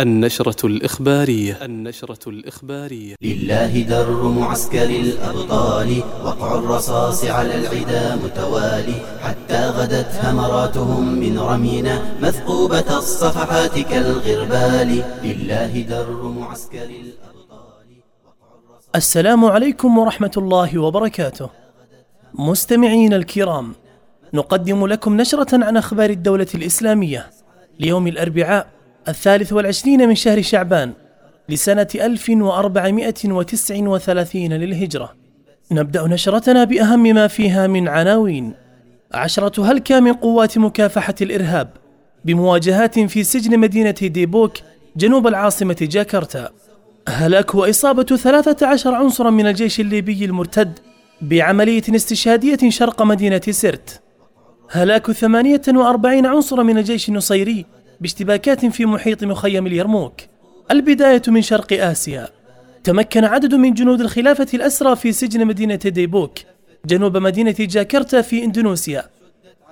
النشرة الإخبارية. النشرة الإخبارية. لله در معسكر الأبطال وقع الرصاص على العدا متوالي حتى غدت همراتهم من رمينا مثقوبة الصفحات كالغربال. لله در معسكر الأبطال السلام عليكم ورحمة الله وبركاته. مستمعين الكرام، نقدم لكم نشرة عن أخبار الدولة الإسلامية ليوم الأربعاء الثالث والعشرين من شهر شعبان لسنة 1439 للهجرة. نبدأ نشرتنا بأهم ما فيها من عناوين. عشرة هلكة من قوات مكافحة الإرهاب بمواجهات في سجن مدينة ديبوك جنوب العاصمة جاكرتا. هلاك وإصابة 13 عنصرا من الجيش الليبي المرتد بعملية استشهادية شرق مدينة سرت. هلاك 48 عنصرا من الجيش النصيري باشتباكات في محيط مخيم اليرموك. البداية من شرق آسيا. تمكن عدد من جنود الخلافة الأسرى في سجن مدينة ديبوك جنوب مدينة جاكرتا في إندونيسيا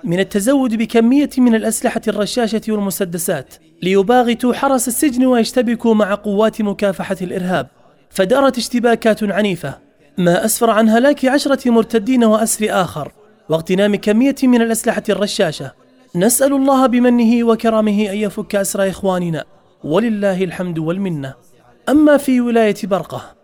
من التزود بكمية من الأسلحة الرشاشة والمسدسات ليباغتوا حرس السجن ويشتبكوا مع قوات مكافحة الإرهاب فدارت اشتباكات عنيفة ما أسفر عن هلاك عشرة مرتدين وأسر آخر واغتنام كمية من الأسلحة الرشاشة نسأل الله بمنه وكرمه أن يفك أسر إخواننا ولله الحمد والمنة. أما في ولاية برقة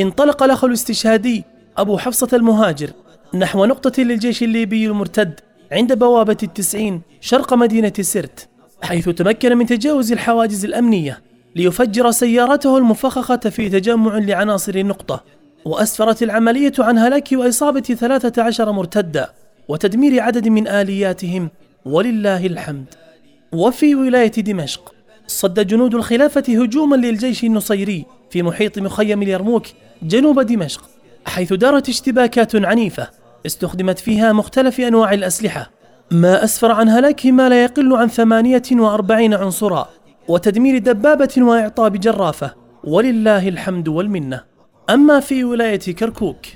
انطلق الأخ الاستشهادي أبو حفصة المهاجر نحو نقطة للجيش الليبي المرتد عند بوابة التسعين شرق مدينة سرت حيث تمكن من تجاوز الحواجز الأمنية ليفجر سيارته المفخخة في تجمع لعناصر النقطة وأسفرت العملية عن هلاك وإصابة 13 مرتدا وتدمير عدد من آلياتهم ولله الحمد. وفي ولاية دمشق صد جنود الخلافة هجوما للجيش النصيري في محيط مخيم اليرموك جنوب دمشق حيث دارت اشتباكات عنيفة استخدمت فيها مختلف أنواع الأسلحة ما أسفر عن هلاك ما لا يقل عن 48 عنصرا وتدمير دبابة وإعطاب جرافة ولله الحمد والمنة. أما في ولاية كركوك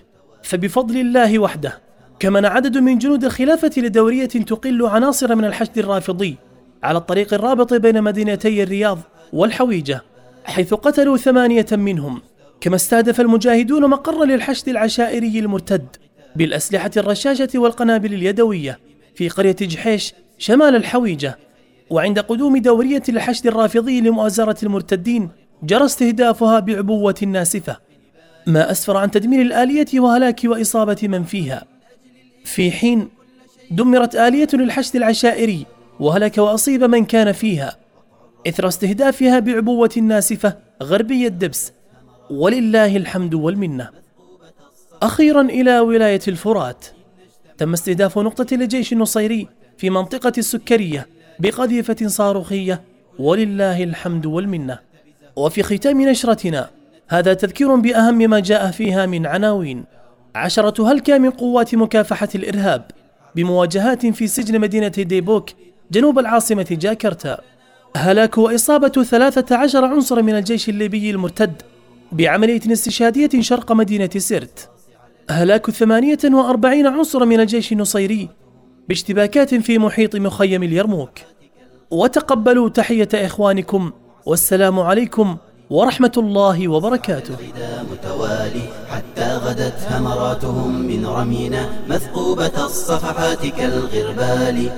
فبفضل الله وحده كمن عدد من جنود الخلافة لدورية تقل عناصر من الحشد الرافضي على الطريق الرابط بين مدينتي الرياض والحويجة حيث قتلوا ثمانية منهم كما استهدف المجاهدون مقر للحشد العشائري المرتد بالأسلحة الرشاشة والقنابل اليدوية في قرية جحيش شمال الحويجة. وعند قدوم دورية الحشد الرافضي لمؤازرة المرتدين جرى استهدافها بعبوة ناسفة ما أسفر عن تدمير الآلية وهلاك وإصابة من فيها. في حين دمرت آلية للحشد العشائري وهلك وأصيب من كان فيها. إثر استهدافها بعبوة ناسفة غربي الدبس. ولله الحمد والمنة. أخيرا إلى ولاية الفرات. تم استهداف نقطة للجيش النصيري في منطقة السكرية بقذيفة صاروخية. ولله الحمد والمنة. وفي ختام نشرتنا هذا تذكير بأهم ما جاء فيها من عناوين. عشرة هلكة من قوات مكافحة الإرهاب بمواجهات في سجن مدينة ديبوك جنوب العاصمة جاكرتا. هلاك وإصابة 13 عنصر من الجيش الليبي المرتد بعملية استشهادية شرق مدينة سرت. هلاك 48 عنصر من الجيش النصيري باشتباكات في محيط مخيم اليرموك. وتقبلوا تحية إخوانكم والسلام عليكم ورحمة الله وبركاته. متوالي حتى غدت همراتهم من رمينا مثقوبة الصفحات كالغربال.